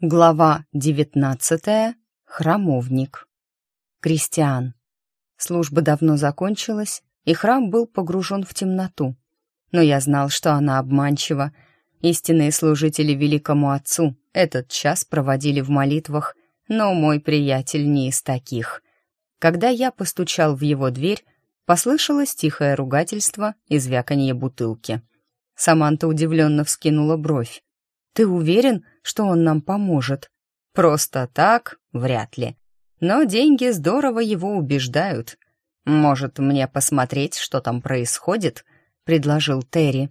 Глава 19. Храмовник. Кристиан. Служба давно закончилась, и храм был погружен в темноту. Но я знал, что она обманчива. Истинные служители великому отцу этот час проводили в молитвах, но мой приятель не из таких. Когда я постучал в его дверь, послышалось тихое ругательство и звяканье бутылки. Саманта удивленно вскинула бровь. Ты уверен, что он нам поможет? Просто так? Вряд ли. Но деньги здорово его убеждают. Может, мне посмотреть, что там происходит? предложил Терри.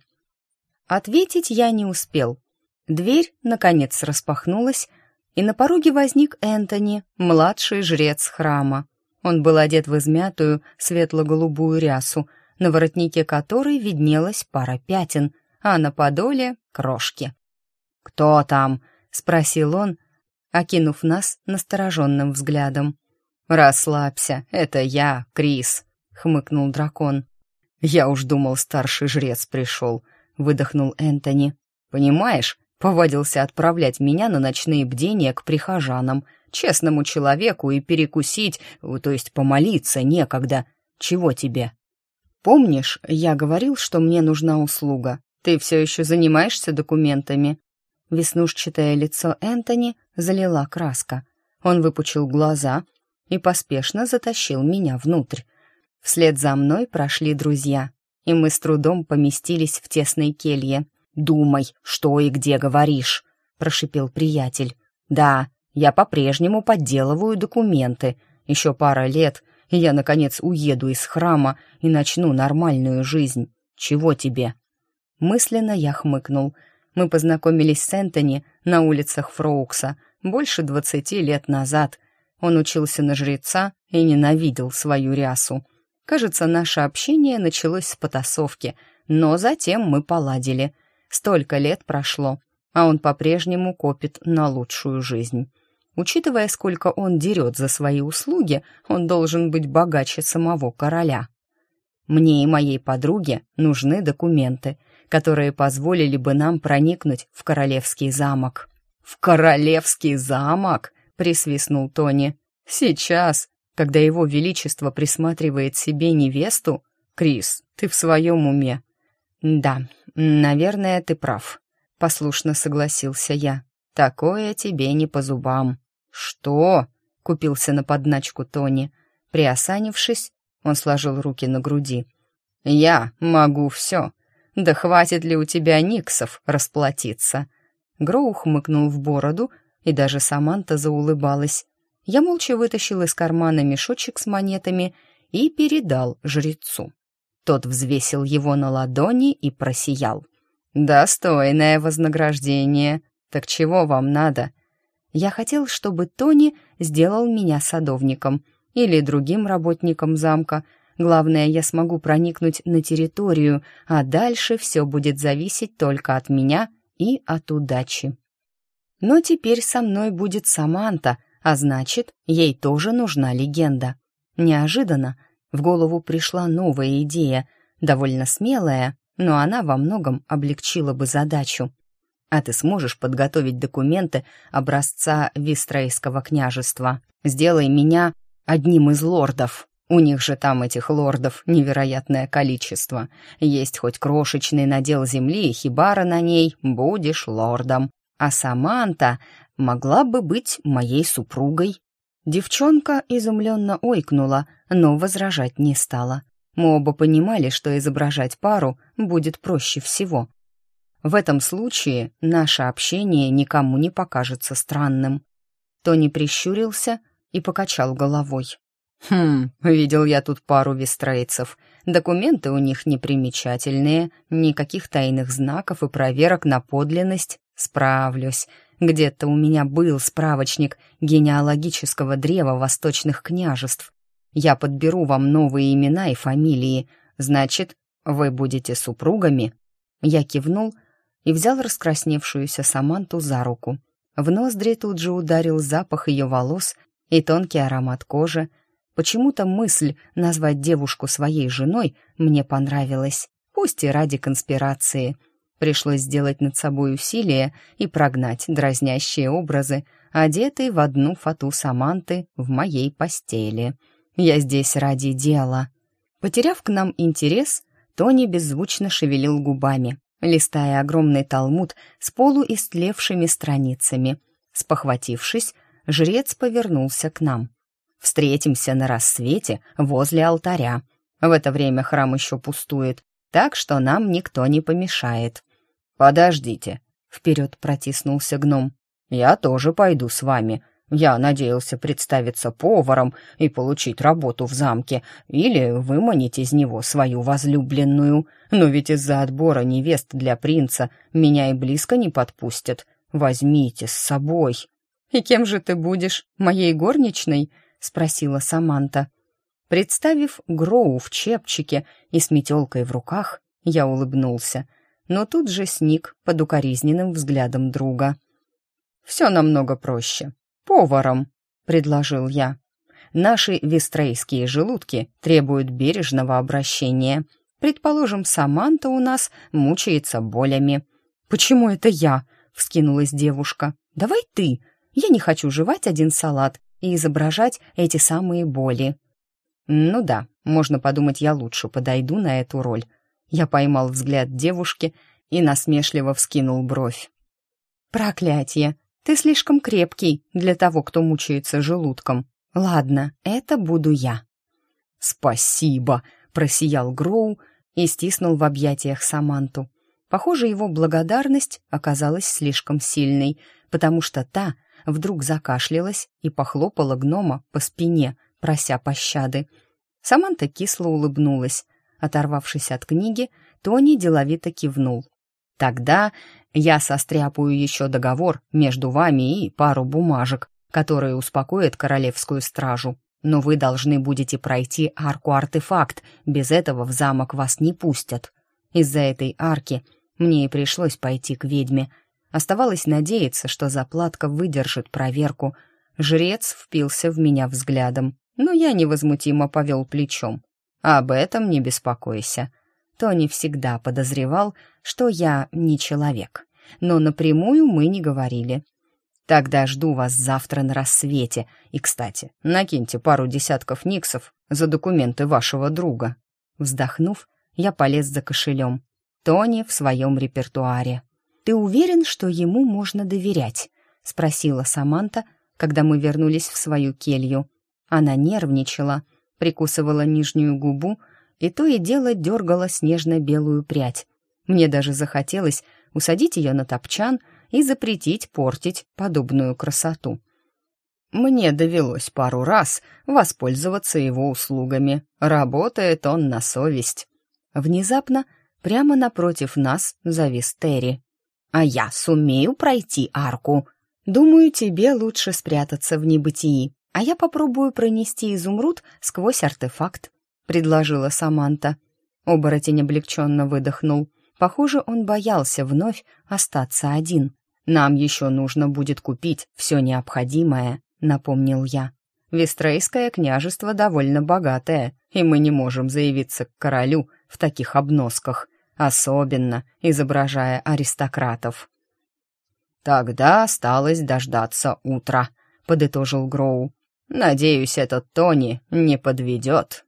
Ответить я не успел. Дверь наконец распахнулась, и на пороге возник Энтони, младший жрец храма. Он был одет в измятую светло-голубую рясу, на воротнике которой виднелась пара пятен, а на подоле — крошки. «Кто там?» — спросил он, окинув нас настороженным взглядом. «Расслабься, это я, Крис», — хмыкнул дракон. «Я уж думал, старший жрец пришел», — выдохнул Энтони. «Понимаешь, повадился отправлять меня на ночные бдения к прихожанам, честному человеку и перекусить, э, то есть помолиться некогда. Чего тебе?» «Помнишь, я говорил, что мне нужна услуга? Ты все еще занимаешься документами?» веснушчатое лицо Энтони залила краска. Он выпучил глаза и поспешно затащил меня внутрь. Вслед за мной прошли друзья, и мы с трудом поместились в тесной келье. «Думай, что и где говоришь», — прошипел приятель. «Да, я по-прежнему подделываю документы. Еще пара лет, и я, наконец, уеду из храма и начну нормальную жизнь. Чего тебе?» Мысленно я хмыкнул — мы познакомились с Энтони на улицах Фроукса больше двадцати лет назад. Он учился на жреца и ненавидел свою рясу. Кажется, наше общение началось с потасовки, но затем мы поладили. Столько лет прошло, а он по-прежнему копит на лучшую жизнь. Учитывая, сколько он дерет за свои услуги, он должен быть богаче самого короля. Мне и моей подруге нужны документы — которые позволили бы нам проникнуть в королевский замок». «В королевский замок?» — присвистнул Тони. «Сейчас, когда его величество присматривает себе невесту? Крис, ты в своем уме?» «Да, наверное, ты прав», — послушно согласился я. «Такое тебе не по зубам». «Что?» — купился на подначку Тони. Приосанившись, он сложил руки на груди. «Я могу все. Да хватит ли у тебя Никсов расплатиться?» Гроу хмыкнул в бороду, и даже Саманта заулыбалась. Я молча вытащил из кармана мешочек с монетами и передал жрецу. Тот взвесил его на ладони и просиял. «Достойное вознаграждение. Так чего вам надо?» Я хотел, чтобы Тони сделал меня садовником или другим работником замка, Главное, я смогу проникнуть на территорию, а дальше все будет зависеть только от меня и от удачи. Но теперь со мной будет Саманта, а значит, ей тоже нужна легенда. Неожиданно в голову пришла новая идея, довольно смелая, но она во многом облегчила бы задачу. А ты сможешь подготовить документы образца Вистрейского княжества. Сделай меня одним из лордов. У них же там, этих лордов, невероятное количество. Есть хоть крошечный надел земли и хибара на ней, будешь лордом. А Саманта могла бы быть моей супругой. Девчонка изумленно ойкнула, но возражать не стала. Мы оба понимали, что изображать пару будет проще всего. В этом случае наше общение никому не покажется странным. Тони прищурился и покачал головой. «Хм, видел я тут пару вестрейцев. Документы у них непримечательные, никаких тайных знаков и проверок на подлинность. Справлюсь. Где-то у меня был справочник генеалогического древа восточных княжеств. Я подберу вам новые имена и фамилии. Значит, вы будете супругами?» Я кивнул и взял раскрасневшуюся Саманту за руку. В ноздри тут же ударил запах ее волос и тонкий аромат кожи, Почему-то мысль назвать девушку своей женой мне понравилась, пусть и ради конспирации. Пришлось сделать над собой усилие и прогнать дразнящие образы, одетый в одну фату Саманты в моей постели. Я здесь ради дела. Потеряв к нам интерес, Тони беззвучно шевелил губами, листая огромный талмуд с полуистлевшими страницами. Спохватившись, жрец повернулся к нам. Встретимся на рассвете возле алтаря. В это время храм еще пустует, так что нам никто не помешает». «Подождите», — вперед протиснулся гном. «Я тоже пойду с вами. Я надеялся представиться поваром и получить работу в замке, или выманить из него свою возлюбленную. Но ведь из-за отбора невест для принца меня и близко не подпустят. Возьмите с собой». «И кем же ты будешь? Моей горничной?» — спросила Саманта. Представив Гроу в чепчике и с метелкой в руках, я улыбнулся, но тут же сник под укоризненным взглядом друга. «Все намного проще. Поваром», — предложил я. «Наши вестрейские желудки требуют бережного обращения. Предположим, Саманта у нас мучается болями». «Почему это я?» — вскинулась девушка. «Давай ты. Я не хочу жевать один салат и изображать эти самые боли. «Ну да, можно подумать, я лучше подойду на эту роль». Я поймал взгляд девушки и насмешливо вскинул бровь. «Проклятье! Ты слишком крепкий для того, кто мучается желудком. Ладно, это буду я». «Спасибо!» — просиял Гроу и стиснул в объятиях Саманту. Похоже, его благодарность оказалась слишком сильной, потому что та — Вдруг закашлялась и похлопала гнома по спине, прося пощады. Саманта кисло улыбнулась. Оторвавшись от книги, Тони деловито кивнул. «Тогда я состряпаю еще договор между вами и пару бумажек, которые успокоят королевскую стражу. Но вы должны будете пройти арку-артефакт, без этого в замок вас не пустят. Из-за этой арки мне и пришлось пойти к ведьме. Оставалось надеяться, что заплатка выдержит проверку. Жрец впился в меня взглядом, но я невозмутимо повел плечом. «Об этом не беспокойся». Тони всегда подозревал, что я не человек, но напрямую мы не говорили. «Тогда жду вас завтра на рассвете. И, кстати, накиньте пару десятков никсов за документы вашего друга». Вздохнув, я полез за кошелем. Тони в своем репертуаре ты уверен, что ему можно доверять?» — спросила Саманта, когда мы вернулись в свою келью. Она нервничала, прикусывала нижнюю губу и то и дело дергала снежно-белую прядь. Мне даже захотелось усадить ее на топчан и запретить портить подобную красоту. Мне довелось пару раз воспользоваться его услугами. Работает он на совесть. Внезапно прямо напротив нас завис Терри а я сумею пройти арку. Думаю, тебе лучше спрятаться в небытии, а я попробую пронести изумруд сквозь артефакт», — предложила Саманта. Оборотень облегченно выдохнул. Похоже, он боялся вновь остаться один. «Нам еще нужно будет купить все необходимое», — напомнил я. «Вестрейское княжество довольно богатое, и мы не можем заявиться к королю в таких обносках особенно изображая аристократов. «Тогда осталось дождаться утра», — подытожил Гроу. «Надеюсь, этот Тони не подведет».